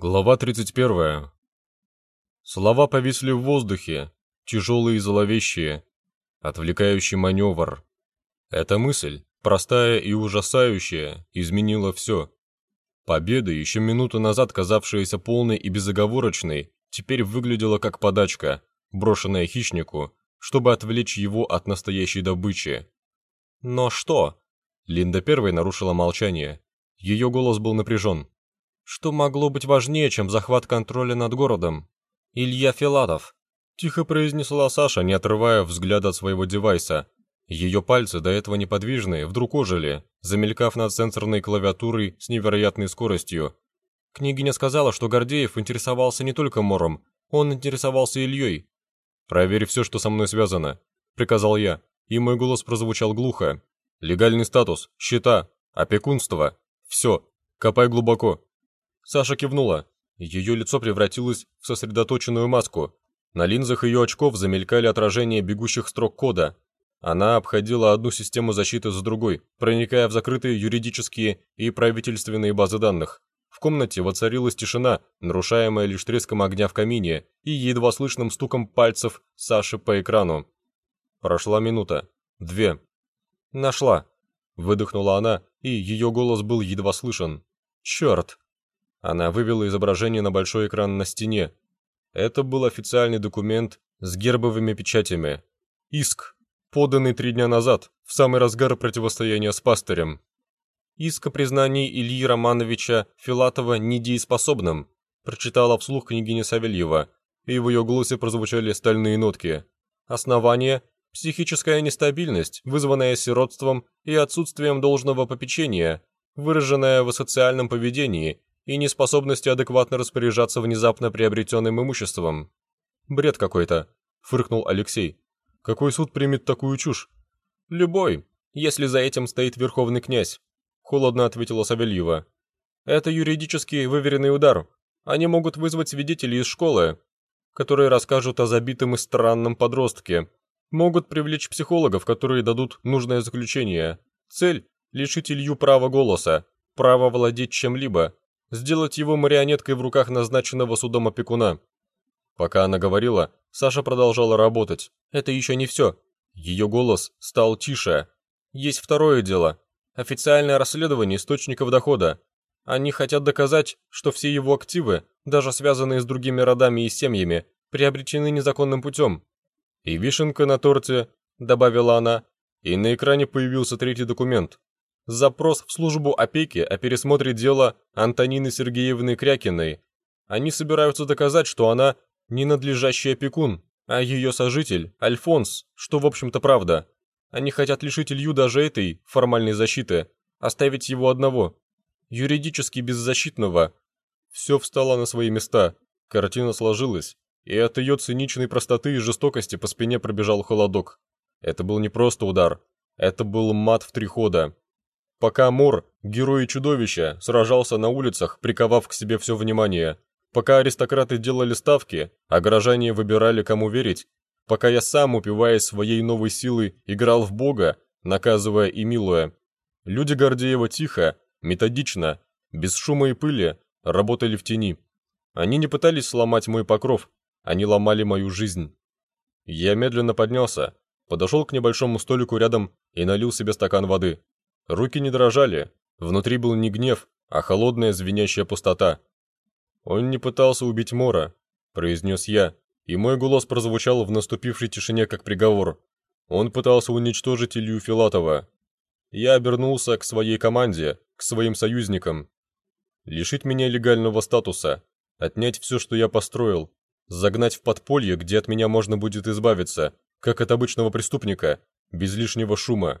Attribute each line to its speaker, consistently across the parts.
Speaker 1: Глава 31. Слова повисли в воздухе, тяжелые и зловещие, отвлекающий маневр. Эта мысль, простая и ужасающая, изменила все. Победа, еще минуту назад казавшаяся полной и безоговорочной, теперь выглядела как подачка, брошенная хищнику, чтобы отвлечь его от настоящей добычи. «Но что?» Линда первой нарушила молчание. Ее голос был напряжен. Что могло быть важнее, чем захват контроля над городом? Илья Филатов. Тихо произнесла Саша, не отрывая взгляда от своего девайса. Ее пальцы, до этого неподвижные, вдруг ожили, замелькав над сенсорной клавиатурой с невероятной скоростью. Княгиня сказала, что Гордеев интересовался не только Мором, он интересовался Ильей. «Проверь все, что со мной связано», — приказал я, и мой голос прозвучал глухо. «Легальный статус, счета, опекунство, все, копай глубоко, Саша кивнула. Ее лицо превратилось в сосредоточенную маску. На линзах ее очков замелькали отражения бегущих строк кода. Она обходила одну систему защиты за другой, проникая в закрытые юридические и правительственные базы данных. В комнате воцарилась тишина, нарушаемая лишь треском огня в камине и едва слышным стуком пальцев Саши по экрану. Прошла минута. Две. «Нашла!» – выдохнула она, и ее голос был едва слышен. «Черт!» Она вывела изображение на большой экран на стене. Это был официальный документ с гербовыми печатями. Иск, поданный три дня назад, в самый разгар противостояния с пастырем. Иск о признании Ильи Романовича Филатова недееспособным, прочитала вслух княгиня Савельева, и в ее голосе прозвучали стальные нотки. Основание – психическая нестабильность, вызванная сиротством и отсутствием должного попечения, выраженная в асоциальном поведении и неспособности адекватно распоряжаться внезапно приобретенным имуществом. «Бред какой-то», — фыркнул Алексей. «Какой суд примет такую чушь?» «Любой, если за этим стоит верховный князь», — холодно ответила Савельева. «Это юридически выверенный удар. Они могут вызвать свидетелей из школы, которые расскажут о забитом и странном подростке. Могут привлечь психологов, которые дадут нужное заключение. Цель – лишить Илью права голоса, права владеть чем-либо, сделать его марионеткой в руках назначенного судом опекуна. Пока она говорила, Саша продолжала работать. Это еще не все. Ее голос стал тише. Есть второе дело. Официальное расследование источников дохода. Они хотят доказать, что все его активы, даже связанные с другими родами и семьями, приобретены незаконным путем. И вишенка на торте, добавила она, и на экране появился третий документ. Запрос в службу опеки о пересмотре дела Антонины Сергеевны Крякиной. Они собираются доказать, что она не надлежащий опекун, а ее сожитель – Альфонс, что в общем-то правда. Они хотят лишить Илью даже этой формальной защиты, оставить его одного, юридически беззащитного. Все встало на свои места, картина сложилась, и от ее циничной простоты и жестокости по спине пробежал холодок. Это был не просто удар, это был мат в три хода. Пока Мор, герой и чудовище, сражался на улицах, приковав к себе все внимание, пока аристократы делали ставки, а горожане выбирали, кому верить, пока я сам, упиваясь своей новой силой, играл в Бога, наказывая и милуя. Люди Гордеева тихо, методично, без шума и пыли, работали в тени. Они не пытались сломать мой покров, они ломали мою жизнь. Я медленно поднялся, подошел к небольшому столику рядом и налил себе стакан воды. Руки не дрожали, внутри был не гнев, а холодная звенящая пустота. «Он не пытался убить Мора», — произнес я, и мой голос прозвучал в наступившей тишине как приговор. Он пытался уничтожить Илью Филатова. Я обернулся к своей команде, к своим союзникам. Лишить меня легального статуса, отнять все, что я построил, загнать в подполье, где от меня можно будет избавиться, как от обычного преступника, без лишнего шума.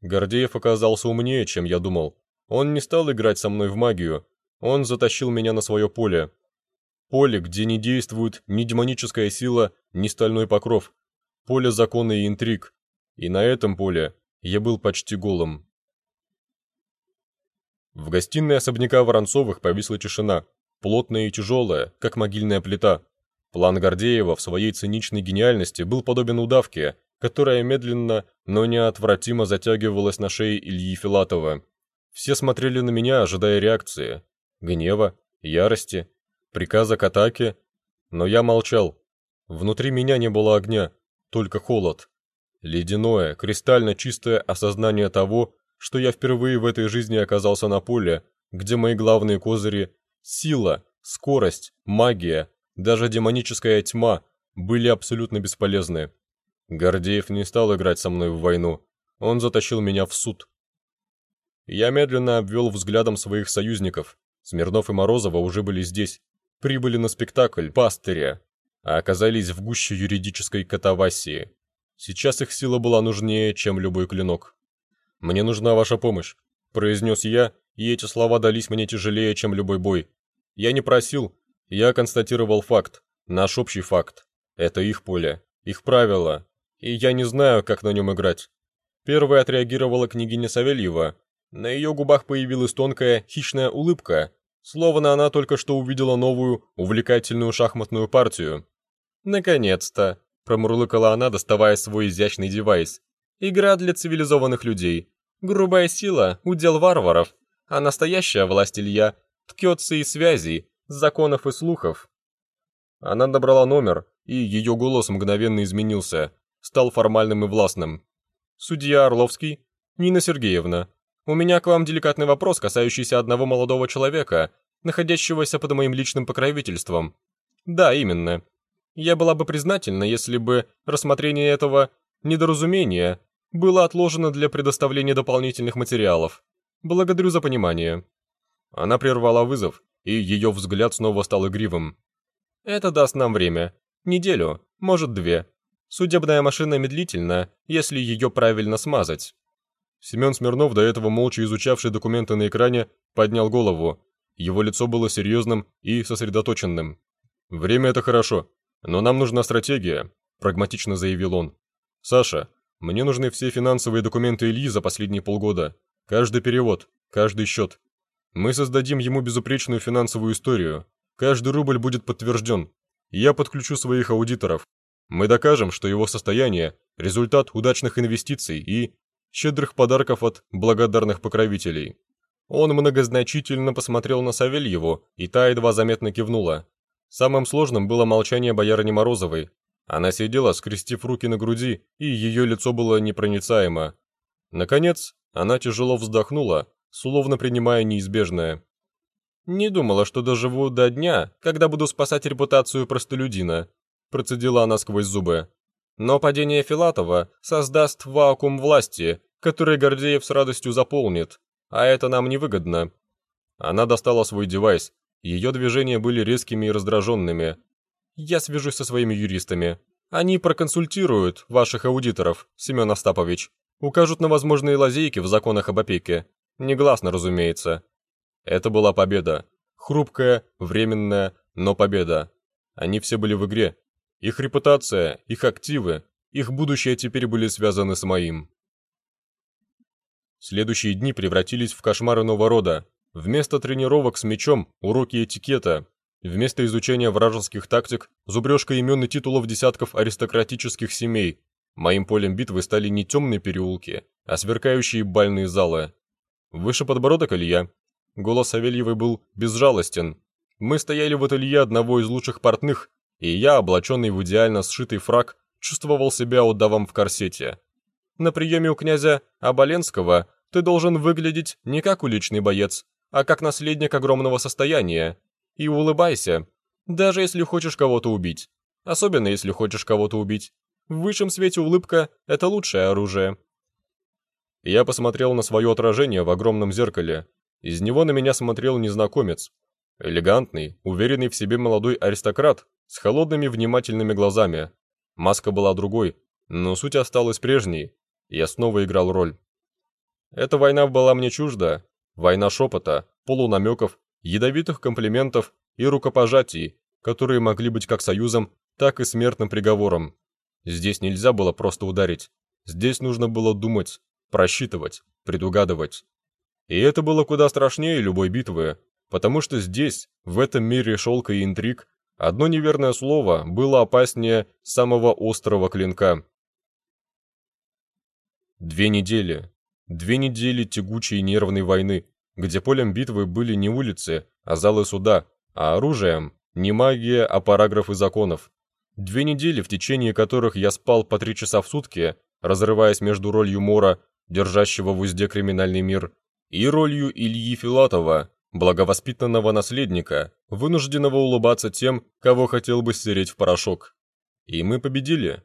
Speaker 1: Гордеев оказался умнее, чем я думал. Он не стал играть со мной в магию. Он затащил меня на свое поле. Поле, где не действует ни демоническая сила, ни стальной покров. Поле закона и интриг. И на этом поле я был почти голым. В гостиной особняка Воронцовых повисла тишина, плотная и тяжелая, как могильная плита. План Гордеева в своей циничной гениальности был подобен удавке, которая медленно, но неотвратимо затягивалась на шее Ильи Филатова. Все смотрели на меня, ожидая реакции. Гнева, ярости приказа к атаке, но я молчал. Внутри меня не было огня, только холод. Ледяное, кристально чистое осознание того, что я впервые в этой жизни оказался на поле, где мои главные козыри – сила, скорость, магия, даже демоническая тьма – были абсолютно бесполезны. Гордеев не стал играть со мной в войну, он затащил меня в суд. Я медленно обвел взглядом своих союзников. Смирнов и Морозова уже были здесь, прибыли на спектакль «Пастыря», а оказались в гуще юридической катавасии. Сейчас их сила была нужнее, чем любой клинок. «Мне нужна ваша помощь», – произнес я, и эти слова дались мне тяжелее, чем любой бой. Я не просил, я констатировал факт, наш общий факт. Это их поле, их правила, и я не знаю, как на нем играть. Первой отреагировала княгиня Савельева. На ее губах появилась тонкая, хищная улыбка, словно она только что увидела новую, увлекательную шахматную партию. «Наконец-то!» – промурлыкала она, доставая свой изящный девайс. Игра для цивилизованных людей. Грубая сила – удел варваров, а настоящая власть Илья ткется из связей, законов и слухов. Она набрала номер, и ее голос мгновенно изменился, стал формальным и властным. «Судья Орловский? Нина Сергеевна, у меня к вам деликатный вопрос, касающийся одного молодого человека, находящегося под моим личным покровительством. Да, именно. Я была бы признательна, если бы рассмотрение этого недоразумения было отложено для предоставления дополнительных материалов. Благодарю за понимание». Она прервала вызов, и ее взгляд снова стал игривым. «Это даст нам время. Неделю, может две. Судебная машина медлительна, если ее правильно смазать». Семен Смирнов, до этого молча изучавший документы на экране, поднял голову. Его лицо было серьезным и сосредоточенным. «Время — это хорошо, но нам нужна стратегия», — прагматично заявил он. «Саша, мне нужны все финансовые документы Ильи за последние полгода. Каждый перевод, каждый счет. Мы создадим ему безупречную финансовую историю. Каждый рубль будет подтвержден. Я подключу своих аудиторов. Мы докажем, что его состояние – результат удачных инвестиций и щедрых подарков от благодарных покровителей. Он многозначительно посмотрел на Савельеву, и та едва заметно кивнула. Самым сложным было молчание боярыни Морозовой, она сидела, скрестив руки на груди, и ее лицо было непроницаемо. Наконец, она тяжело вздохнула, словно принимая неизбежное. «Не думала, что доживу до дня, когда буду спасать репутацию простолюдина», процедила она сквозь зубы. «Но падение Филатова создаст вакуум власти, который Гордеев с радостью заполнит, а это нам невыгодно». Она достала свой девайс, ее движения были резкими и раздраженными, я свяжусь со своими юристами. Они проконсультируют ваших аудиторов, Семен Остапович. Укажут на возможные лазейки в законах об опеке. Негласно, разумеется. Это была победа. Хрупкая, временная, но победа. Они все были в игре. Их репутация, их активы, их будущее теперь были связаны с моим. Следующие дни превратились в кошмары нового рода. Вместо тренировок с мечом – уроки этикета, Вместо изучения вражеских тактик, зубрежка имен и титулов десятков аристократических семей, моим полем битвы стали не темные переулки, а сверкающие бальные залы. Выше подбородок Илья. Голос Савельевой был безжалостен. Мы стояли в ателье одного из лучших портных, и я, облаченный в идеально сшитый фраг, чувствовал себя удавом в корсете. На приеме у князя Абаленского ты должен выглядеть не как уличный боец, а как наследник огромного состояния, и улыбайся, даже если хочешь кого-то убить. Особенно если хочешь кого-то убить. В высшем свете улыбка – это лучшее оружие. Я посмотрел на свое отражение в огромном зеркале. Из него на меня смотрел незнакомец. Элегантный, уверенный в себе молодой аристократ с холодными внимательными глазами. Маска была другой, но суть осталась прежней. Я снова играл роль. Эта война была мне чужда. Война шепота, полунамеков ядовитых комплиментов и рукопожатий, которые могли быть как союзом, так и смертным приговором. Здесь нельзя было просто ударить. Здесь нужно было думать, просчитывать, предугадывать. И это было куда страшнее любой битвы, потому что здесь, в этом мире шелка и интриг, одно неверное слово было опаснее самого острого клинка. Две недели. Две недели тягучей нервной войны, где полем битвы были не улицы, а залы суда, а оружием – Не магия, а параграфы законов. Две недели, в течение которых я спал по три часа в сутки, разрываясь между ролью Мора, держащего в узде криминальный мир, и ролью Ильи Филатова, благовоспитанного наследника, вынужденного улыбаться тем, кого хотел бы стереть в порошок. И мы победили.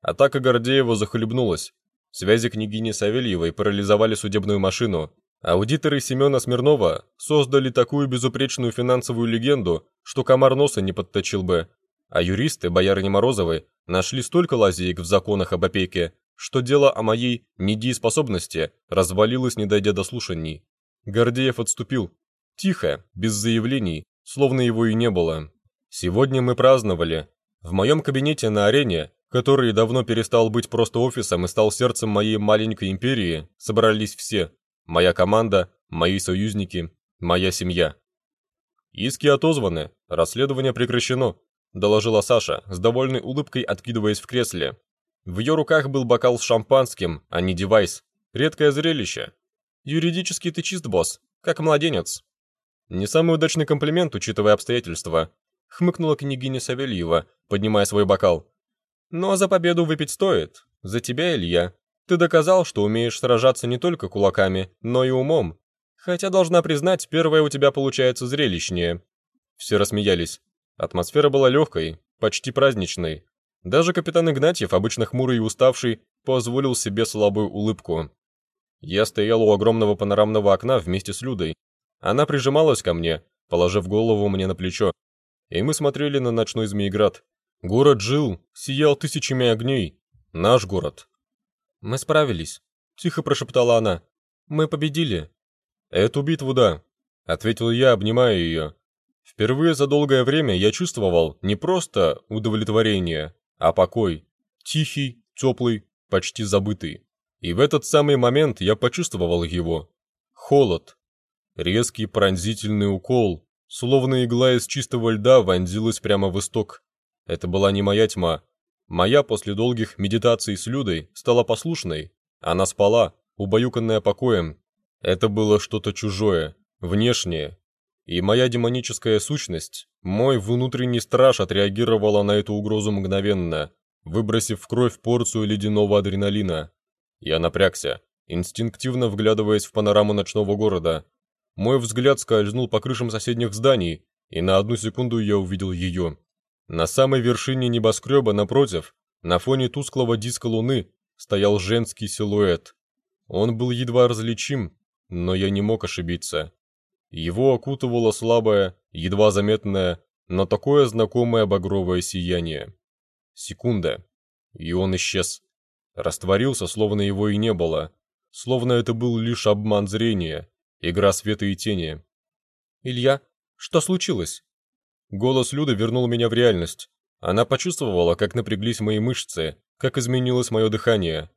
Speaker 1: Атака Гордеева захлебнулась. Связи княгини Савельевой парализовали судебную машину. Аудиторы Семена Смирнова создали такую безупречную финансовую легенду, что комар носа не подточил бы. А юристы, боярыни Морозовой, нашли столько лазеек в законах об опеке, что дело о моей недееспособности развалилось, не дойдя до слушаний. Гордеев отступил. Тихо, без заявлений, словно его и не было. Сегодня мы праздновали. В моем кабинете на арене, который давно перестал быть просто офисом и стал сердцем моей маленькой империи, собрались все. Моя команда, мои союзники, моя семья. Иски отозваны, расследование прекращено, доложила Саша, с довольной улыбкой откидываясь в кресле. В ее руках был бокал с шампанским, а не девайс. Редкое зрелище. Юридически ты чист, босс, как младенец. Не самый удачный комплимент, учитывая обстоятельства, хмыкнула княгиня Савельева, поднимая свой бокал. Но за победу выпить стоит. За тебя, Илья. Ты доказал, что умеешь сражаться не только кулаками, но и умом. Хотя, должна признать, первое у тебя получается зрелищнее. Все рассмеялись. Атмосфера была легкой, почти праздничной. Даже капитан Игнатьев, обычно хмурый и уставший, позволил себе слабую улыбку. Я стоял у огромного панорамного окна вместе с Людой. Она прижималась ко мне, положив голову мне на плечо. И мы смотрели на ночной Змееград. Город жил, сиял тысячами огней. Наш город. «Мы справились», — тихо прошептала она. «Мы победили». «Эту битву, да», — ответил я, обнимая ее. Впервые за долгое время я чувствовал не просто удовлетворение, а покой. Тихий, теплый, почти забытый. И в этот самый момент я почувствовал его. Холод. Резкий пронзительный укол, словно игла из чистого льда вонзилась прямо в исток. Это была не моя тьма, Моя после долгих медитаций с Людой стала послушной. Она спала, убаюканная покоем. Это было что-то чужое, внешнее. И моя демоническая сущность, мой внутренний страж отреагировала на эту угрозу мгновенно, выбросив в кровь порцию ледяного адреналина. Я напрягся, инстинктивно вглядываясь в панораму ночного города. Мой взгляд скользнул по крышам соседних зданий, и на одну секунду я увидел ее. На самой вершине небоскреба, напротив, на фоне тусклого диска луны, стоял женский силуэт. Он был едва различим, но я не мог ошибиться. Его окутывало слабое, едва заметное, но такое знакомое багровое сияние. Секунда, и он исчез. Растворился, словно его и не было. Словно это был лишь обман зрения, игра света и тени. «Илья, что случилось?» Голос Люды вернул меня в реальность. Она почувствовала, как напряглись мои мышцы, как изменилось мое дыхание.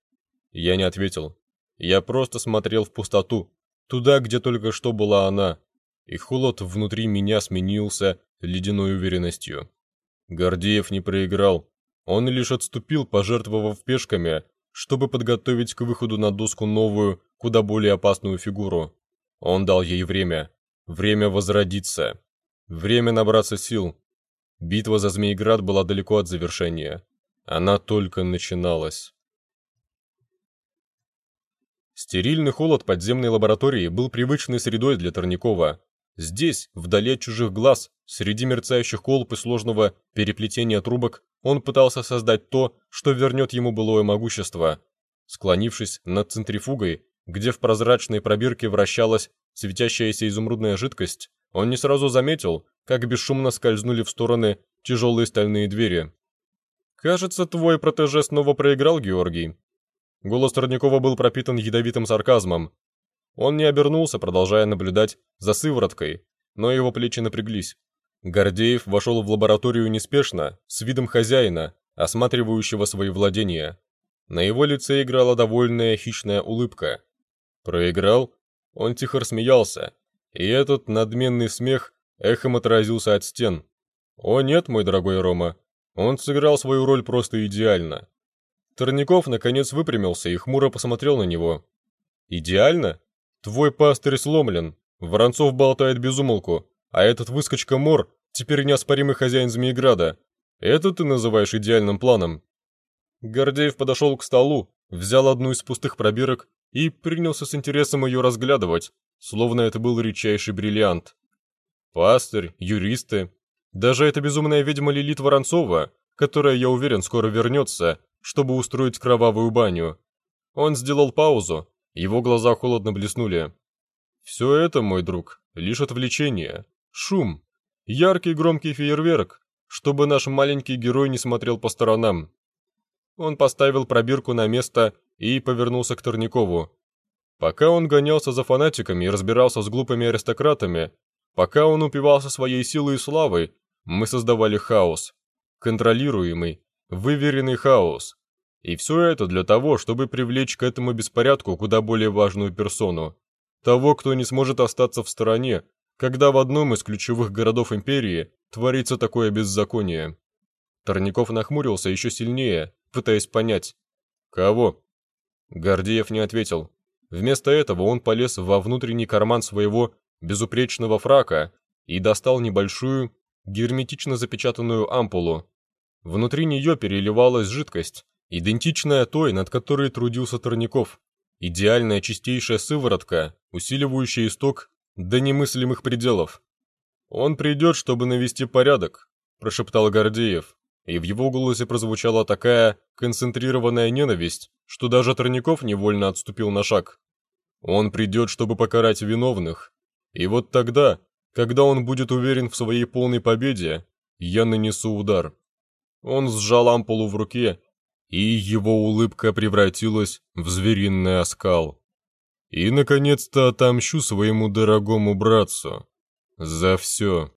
Speaker 1: Я не ответил. Я просто смотрел в пустоту, туда, где только что была она, и холод внутри меня сменился ледяной уверенностью. Гордеев не проиграл. Он лишь отступил, пожертвовав пешками, чтобы подготовить к выходу на доску новую, куда более опасную фигуру. Он дал ей время. Время возродиться. Время набраться сил. Битва за Змеиград была далеко от завершения. Она только начиналась. Стерильный холод подземной лаборатории был привычной средой для Торникова. Здесь, вдали от чужих глаз, среди мерцающих колб и сложного переплетения трубок, он пытался создать то, что вернет ему былое могущество. Склонившись над центрифугой, где в прозрачной пробирке вращалась светящаяся изумрудная жидкость, он не сразу заметил, как бесшумно скользнули в стороны тяжелые стальные двери. «Кажется, твой протеже снова проиграл, Георгий». Голос Трудникова был пропитан ядовитым сарказмом. Он не обернулся, продолжая наблюдать за сывороткой, но его плечи напряглись. Гордеев вошел в лабораторию неспешно, с видом хозяина, осматривающего свои владения. На его лице играла довольная хищная улыбка. «Проиграл?» Он тихо рассмеялся, и этот надменный смех эхом отразился от стен. «О нет, мой дорогой Рома, он сыграл свою роль просто идеально». Торников наконец выпрямился и хмуро посмотрел на него. «Идеально? Твой пастырь сломлен, Воронцов болтает без умолку, а этот выскочка Мор теперь неоспоримый хозяин Змееграда. Это ты называешь идеальным планом?» Гордеев подошел к столу, взял одну из пустых пробирок и принялся с интересом ее разглядывать, словно это был редчайший бриллиант. Пастырь, юристы, даже эта безумная ведьма Лилит Воронцова, которая, я уверен, скоро вернется, чтобы устроить кровавую баню. Он сделал паузу, его глаза холодно блеснули. «Все это, мой друг, лишь отвлечение, шум, яркий громкий фейерверк, чтобы наш маленький герой не смотрел по сторонам». Он поставил пробирку на место и повернулся к Торникову. Пока он гонялся за фанатиками и разбирался с глупыми аристократами, пока он упивался своей силой и славой, мы создавали хаос. Контролируемый, выверенный хаос. И все это для того, чтобы привлечь к этому беспорядку куда более важную персону. Того, кто не сможет остаться в стороне, когда в одном из ключевых городов империи творится такое беззаконие. Торников нахмурился еще сильнее, пытаясь понять. «Кого?» Гордеев не ответил. Вместо этого он полез во внутренний карман своего безупречного фрака и достал небольшую, герметично запечатанную ампулу. Внутри нее переливалась жидкость, идентичная той, над которой трудился Торников. Идеальная чистейшая сыворотка, усиливающая исток до немыслимых пределов. «Он придет, чтобы навести порядок», – прошептал Гордеев, и в его голосе прозвучала такая концентрированная ненависть, что даже Торников невольно отступил на шаг. «Он придет, чтобы покарать виновных. И вот тогда когда он будет уверен в своей полной победе, я нанесу удар. Он сжал ампулу в руке, и его улыбка превратилась в звериный оскал. И, наконец-то, отомщу своему дорогому братцу. За все.